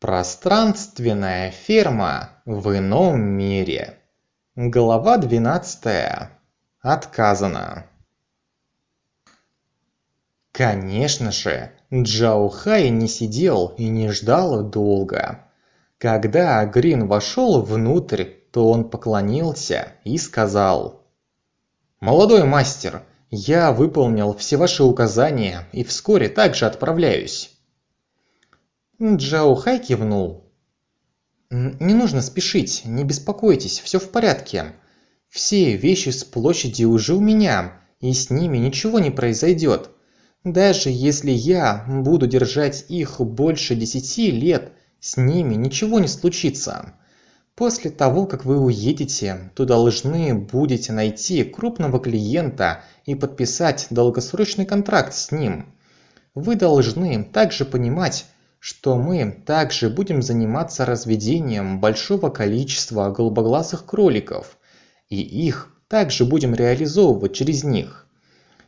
Пространственная ферма в ином мире. Глава двенадцатая. Отказано. Конечно же, Джао Хай не сидел и не ждал долго. Когда Грин вошел внутрь, то он поклонился и сказал. «Молодой мастер, я выполнил все ваши указания и вскоре также отправляюсь». Джао Хай кивнул. «Не нужно спешить, не беспокойтесь, все в порядке. Все вещи с площади уже у меня, и с ними ничего не произойдет. Даже если я буду держать их больше десяти лет, с ними ничего не случится. После того, как вы уедете, то должны будете найти крупного клиента и подписать долгосрочный контракт с ним. Вы должны также понимать, что мы также будем заниматься разведением большого количества голубоглазых кроликов, и их также будем реализовывать через них.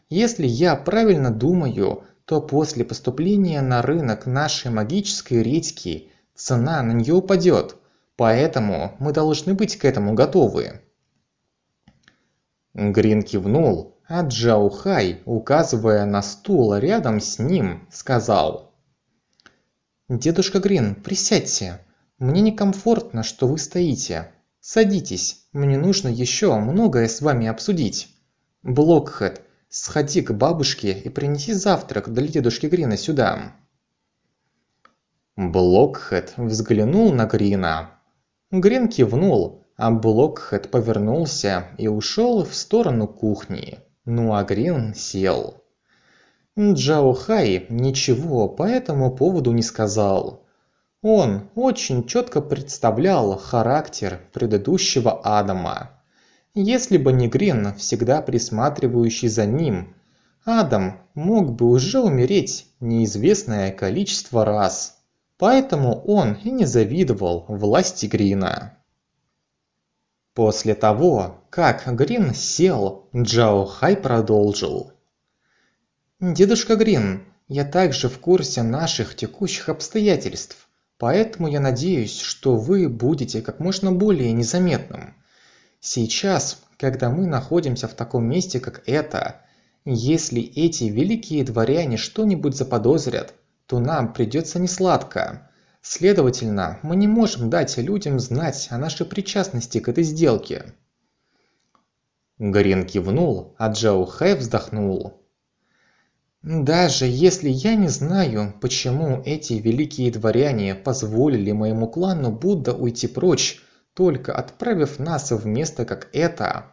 Если я правильно думаю, то после поступления на рынок нашей магической редьки цена на нее упадет, поэтому мы должны быть к этому готовы. Грин кивнул, а Джао Хай, указывая на стул рядом с ним, сказал. «Дедушка Грин, присядьте. Мне некомфортно, что вы стоите. Садитесь, мне нужно еще многое с вами обсудить. Блокхэт, сходи к бабушке и принеси завтрак для дедушки Грина сюда». Блокхэт взглянул на Грина. Грин кивнул, а Блокхэт повернулся и ушел в сторону кухни. Ну а Грин сел. Джао Хай ничего по этому поводу не сказал. Он очень четко представлял характер предыдущего Адама. Если бы не Грин, всегда присматривающий за ним, Адам мог бы уже умереть неизвестное количество раз. Поэтому он и не завидовал власти Грина. После того, как Грин сел, Джао Хай продолжил. «Дедушка Грин, я также в курсе наших текущих обстоятельств, поэтому я надеюсь, что вы будете как можно более незаметным. Сейчас, когда мы находимся в таком месте, как это, если эти великие дворяне что-нибудь заподозрят, то нам придется несладко. Следовательно, мы не можем дать людям знать о нашей причастности к этой сделке. Гарин кивнул, а Джоу Хэ вздохнул. Даже если я не знаю, почему эти великие дворяне позволили моему клану Будда уйти прочь, только отправив нас в место как это.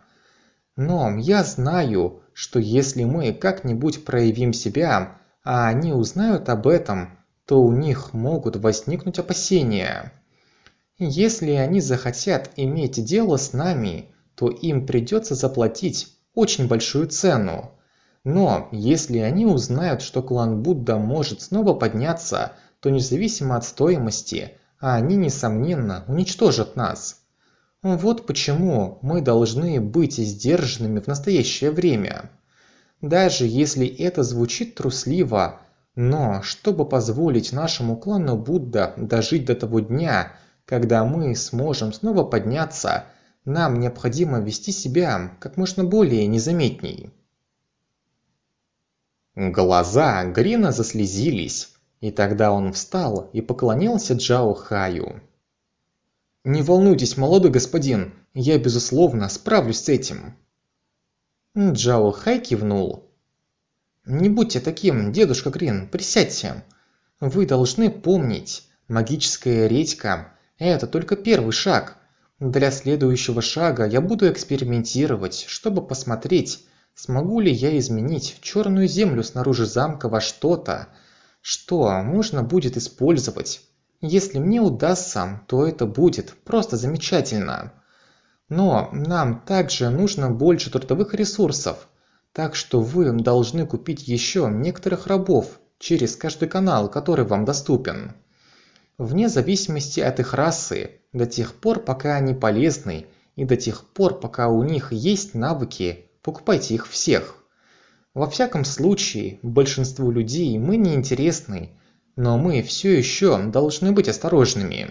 Но я знаю, что если мы как-нибудь проявим себя, а они узнают об этом, то у них могут возникнуть опасения. Если они захотят иметь дело с нами, то им придется заплатить очень большую цену. Но если они узнают, что клан Будда может снова подняться, то независимо от стоимости, они, несомненно, уничтожат нас. Вот почему мы должны быть сдержанными в настоящее время. Даже если это звучит трусливо, но чтобы позволить нашему клану Будда дожить до того дня, когда мы сможем снова подняться, нам необходимо вести себя как можно более незаметней. Глаза Грина заслезились, и тогда он встал и поклонился Джао Хаю. «Не волнуйтесь, молодой господин, я, безусловно, справлюсь с этим». Джао Хай кивнул. «Не будьте таким, дедушка Грин, присядьте. Вы должны помнить, магическая редька – это только первый шаг. Для следующего шага я буду экспериментировать, чтобы посмотреть, смогу ли я изменить черную землю снаружи замка во что-то, что можно будет использовать если мне удастся, то это будет просто замечательно. Но нам также нужно больше трудовых ресурсов, так что вы должны купить еще некоторых рабов через каждый канал, который вам доступен. Вне зависимости от их расы, до тех пор, пока они полезны, и до тех пор, пока у них есть навыки, покупайте их всех. Во всяком случае, большинству людей мы не интересны, но мы все еще должны быть осторожными.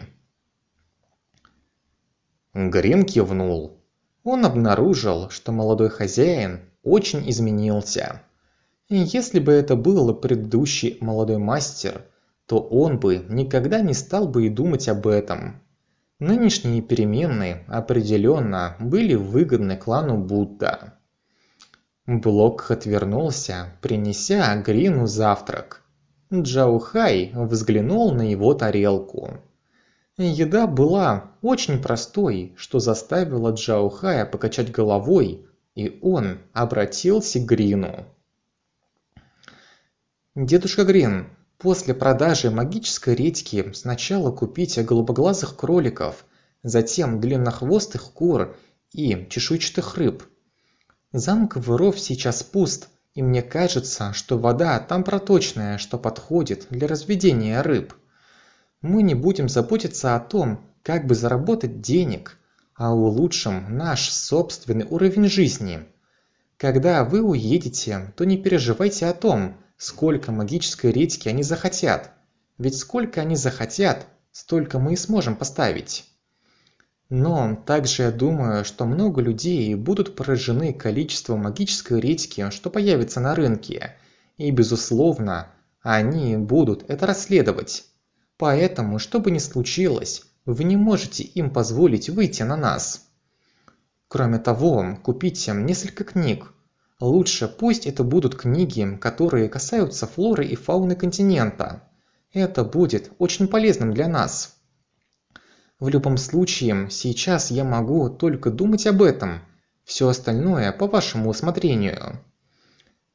Грин кивнул. Он обнаружил, что молодой хозяин очень изменился. И если бы это был предыдущий молодой мастер, то он бы никогда не стал бы и думать об этом. Нынешние перемены определенно были выгодны клану Будда. Блок отвернулся, принеся Грину завтрак. Джаухай взглянул на его тарелку. Еда была очень простой, что заставило Джаухая покачать головой, и он обратился к Грину. «Дедушка Грин, после продажи магической редьки сначала купите голубоглазых кроликов, затем длиннохвостых кур и чешуйчатых рыб. Замок воров сейчас пуст, и мне кажется, что вода там проточная, что подходит для разведения рыб» мы не будем заботиться о том, как бы заработать денег, а улучшим наш собственный уровень жизни. Когда вы уедете, то не переживайте о том, сколько магической редьки они захотят, ведь сколько они захотят, столько мы и сможем поставить. Но также я думаю, что много людей будут поражены количеством магической редьки, что появится на рынке, и безусловно, они будут это расследовать. Поэтому, что бы ни случилось, вы не можете им позволить выйти на нас. Кроме того, купите несколько книг. Лучше пусть это будут книги, которые касаются флоры и фауны континента. Это будет очень полезным для нас. В любом случае, сейчас я могу только думать об этом. Все остальное по вашему усмотрению.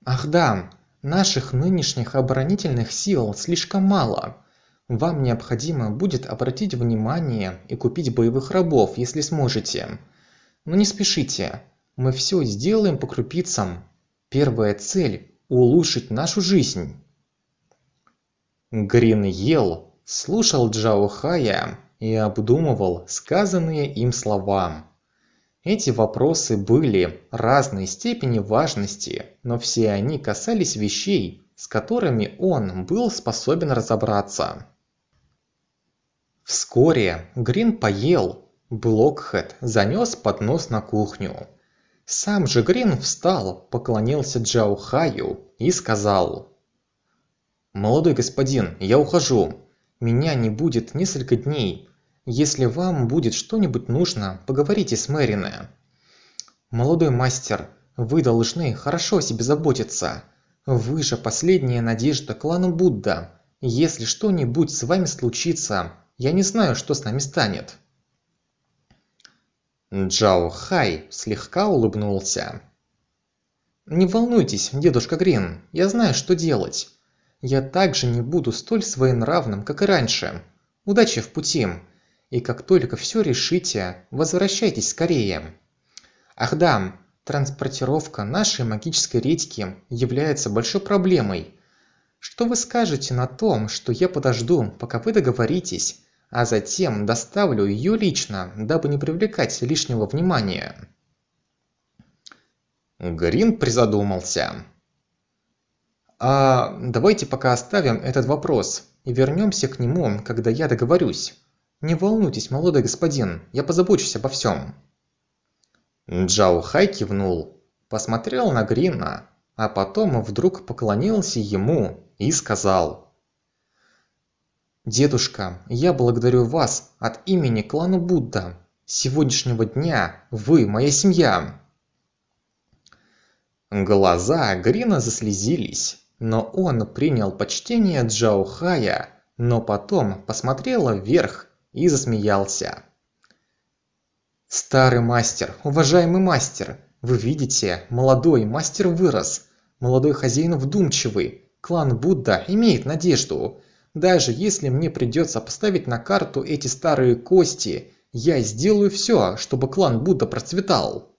Ах да, наших нынешних оборонительных сил слишком мало – вам необходимо будет обратить внимание и купить боевых рабов, если сможете. Но не спешите, мы все сделаем по крупицам. Первая цель – улучшить нашу жизнь. Грин ел, слушал Джао Хая и обдумывал сказанные им слова. Эти вопросы были разной степени важности, но все они касались вещей, с которыми он был способен разобраться. Вскоре Грин поел, Блокхед занес поднос на кухню. Сам же Грин встал, поклонился Джао Хаю и сказал. «Молодой господин, я ухожу. Меня не будет несколько дней. Если вам будет что-нибудь нужно, поговорите с Мэрине. Молодой мастер, вы должны хорошо о себе заботиться. Вы же последняя надежда клана Будда. Если что-нибудь с вами случится, я не знаю, что с нами станет». Джао Хай слегка улыбнулся. «Не волнуйтесь, дедушка Грин, я знаю, что делать. Я также не буду столь своенравным, как и раньше. Удачи в пути, и как только все решите, возвращайтесь скорее. Ах да, транспортировка нашей магической редьки является большой проблемой. Что вы скажете на том, что я подожду, пока вы договоритесь, а затем доставлю ее лично, дабы не привлекать лишнего внимания. Грин призадумался. А давайте пока оставим этот вопрос и вернемся к нему, когда я договорюсь. Не волнуйтесь, молодой господин, я позабочусь обо всем. Джао Хай кивнул, посмотрел на Грина, а потом вдруг поклонился ему и сказал дедушка я благодарю вас от имени клана будда с сегодняшнего дня вы моя семья глаза грина заслезились но он принял почтение джао хая но потом посмотрел вверх и засмеялся старый мастер уважаемый мастер вы видите молодой мастер вырос молодой хозяин вдумчивый клан будда имеет надежду даже если мне придется поставить на карту эти старые кости, я сделаю все, чтобы клан Будда процветал.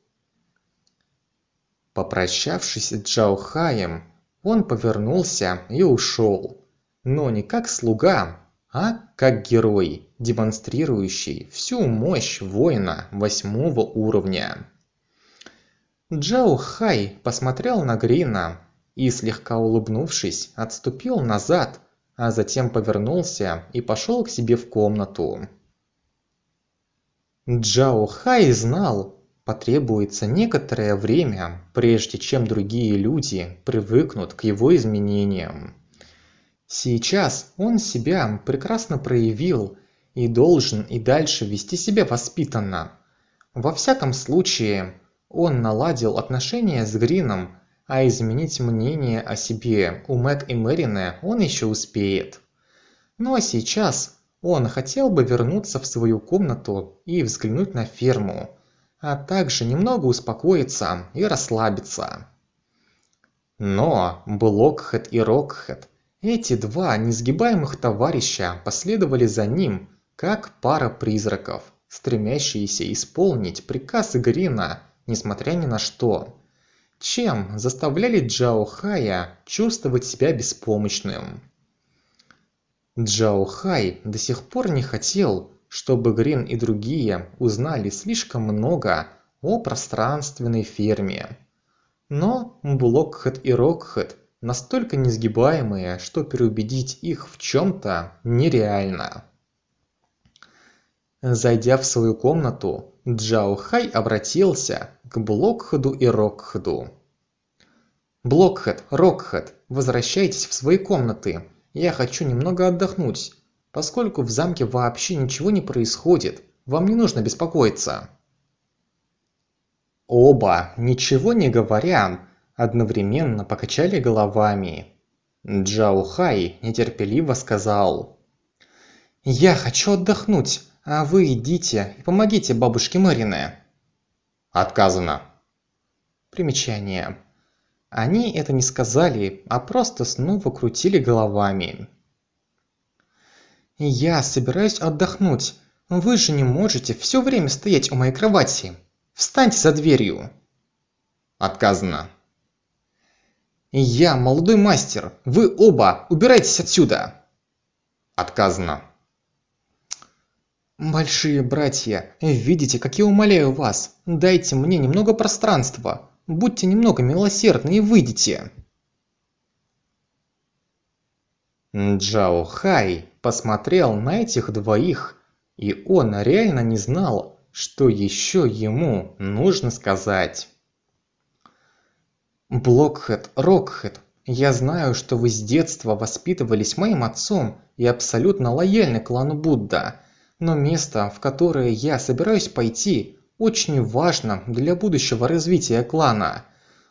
Попрощавшись с Джао Хаем, он повернулся и ушел. Но не как слуга, а как герой, демонстрирующий всю мощь воина восьмого уровня. Джао Хай посмотрел на Грина и, слегка улыбнувшись, отступил назад, а затем повернулся и пошел к себе в комнату. Джао Хай знал, потребуется некоторое время, прежде чем другие люди привыкнут к его изменениям. Сейчас он себя прекрасно проявил и должен и дальше вести себя воспитанно. Во всяком случае, он наладил отношения с Грином, а изменить мнение о себе у Мэг и Мэрина он еще успеет. Ну а сейчас он хотел бы вернуться в свою комнату и взглянуть на ферму, а также немного успокоиться и расслабиться. Но Блокхед и Рокхед, эти два несгибаемых товарища последовали за ним, как пара призраков, стремящиеся исполнить приказ Грина, несмотря ни на что, чем заставляли Джао Хая чувствовать себя беспомощным. Джао Хай до сих пор не хотел, чтобы Грин и другие узнали слишком много о пространственной ферме. Но Блокхед и Рокхед настолько несгибаемые, что переубедить их в чем-то нереально. Зайдя в свою комнату, Джао Хай обратился к Блокхеду и Рокхеду. «Блокхед, Рокхед, возвращайтесь в свои комнаты. Я хочу немного отдохнуть. Поскольку в замке вообще ничего не происходит, вам не нужно беспокоиться». Оба, ничего не говоря, одновременно покачали головами. Джао Хай нетерпеливо сказал. «Я хочу отдохнуть, а вы идите и помогите бабушке Мэрине». «Отказано». Примечание. Они это не сказали, а просто снова крутили головами. «Я собираюсь отдохнуть. Вы же не можете все время стоять у моей кровати. Встаньте за дверью!» «Отказано». «Я молодой мастер. Вы оба убирайтесь отсюда!» «Отказано». «Большие братья, видите, как я умоляю вас, дайте мне немного пространства будьте немного милосердны и выйдите джао хай посмотрел на этих двоих и он реально не знал что еще ему нужно сказать блокхед рокхед я знаю что вы с детства воспитывались моим отцом и абсолютно лояльны клану будда но место в которое я собираюсь пойти очень важно для будущего развития клана.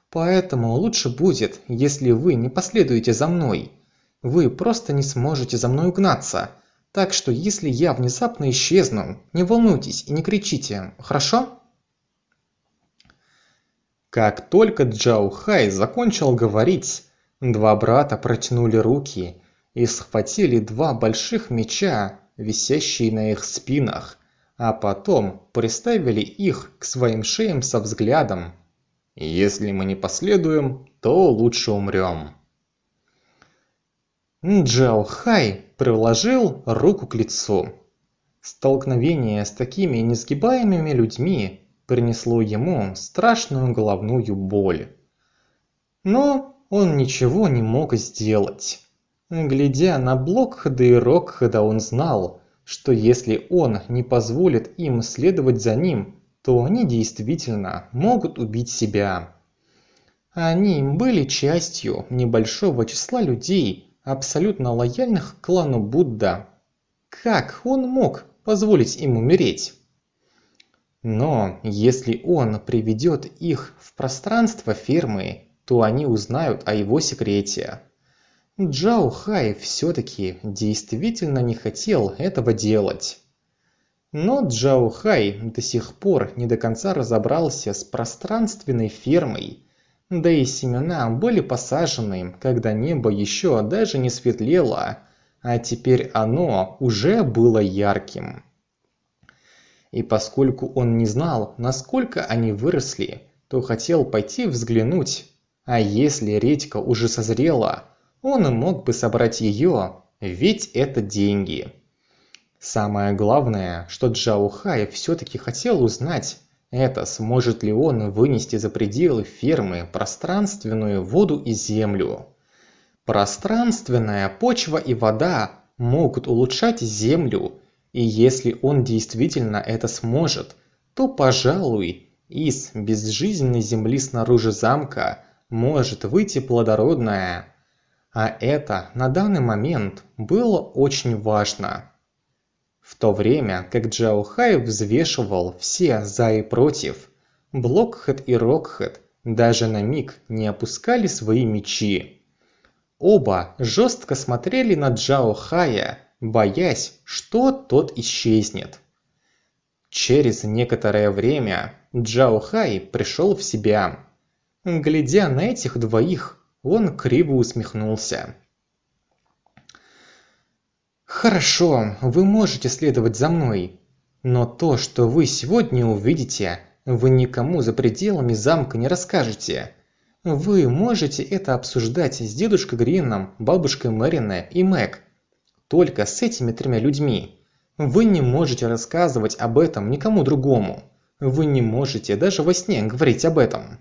Поэтому лучше будет, если вы не последуете за мной. Вы просто не сможете за мной угнаться. Так что если я внезапно исчезну, не волнуйтесь и не кричите, хорошо? Как только Джао Хай закончил говорить, два брата протянули руки и схватили два больших меча, висящие на их спинах, а потом приставили их к своим шеям со взглядом «Если мы не последуем, то лучше умрем». Джао Хай приложил руку к лицу. Столкновение с такими несгибаемыми людьми принесло ему страшную головную боль. Но он ничего не мог сделать. Глядя на Блокхеда и Рокхеда, он знал, что если он не позволит им следовать за ним, то они действительно могут убить себя. Они были частью небольшого числа людей, абсолютно лояльных к клану Будда. Как он мог позволить им умереть? Но если он приведет их в пространство фермы, то они узнают о его секрете. Джао Хай все-таки действительно не хотел этого делать. Но Джао Хай до сих пор не до конца разобрался с пространственной фермой, да и семена были посажены, когда небо еще даже не светлело, а теперь оно уже было ярким. И поскольку он не знал, насколько они выросли, то хотел пойти взглянуть, а если редька уже созрела, он мог бы собрать ее, ведь это деньги. Самое главное, что Джао Хай все-таки хотел узнать, это сможет ли он вынести за пределы фермы пространственную воду и землю. Пространственная почва и вода могут улучшать землю, и если он действительно это сможет, то, пожалуй, из безжизненной земли снаружи замка может выйти плодородная. А это на данный момент было очень важно. В то время как Джао Хай взвешивал все «за» и «против», Блокхед и Рокхед даже на миг не опускали свои мечи. Оба жестко смотрели на Джао Хая, боясь, что тот исчезнет. Через некоторое время Джао Хай пришел в себя. Глядя на этих двоих, он криво усмехнулся. «Хорошо, вы можете следовать за мной, но то, что вы сегодня увидите, вы никому за пределами замка не расскажете. Вы можете это обсуждать с дедушкой Грином, бабушкой Мэриной и Мэг. Только с этими тремя людьми. Вы не можете рассказывать об этом никому другому. Вы не можете даже во сне говорить об этом».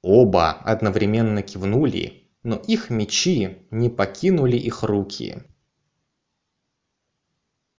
Оба одновременно кивнули, но их мечи не покинули их руки.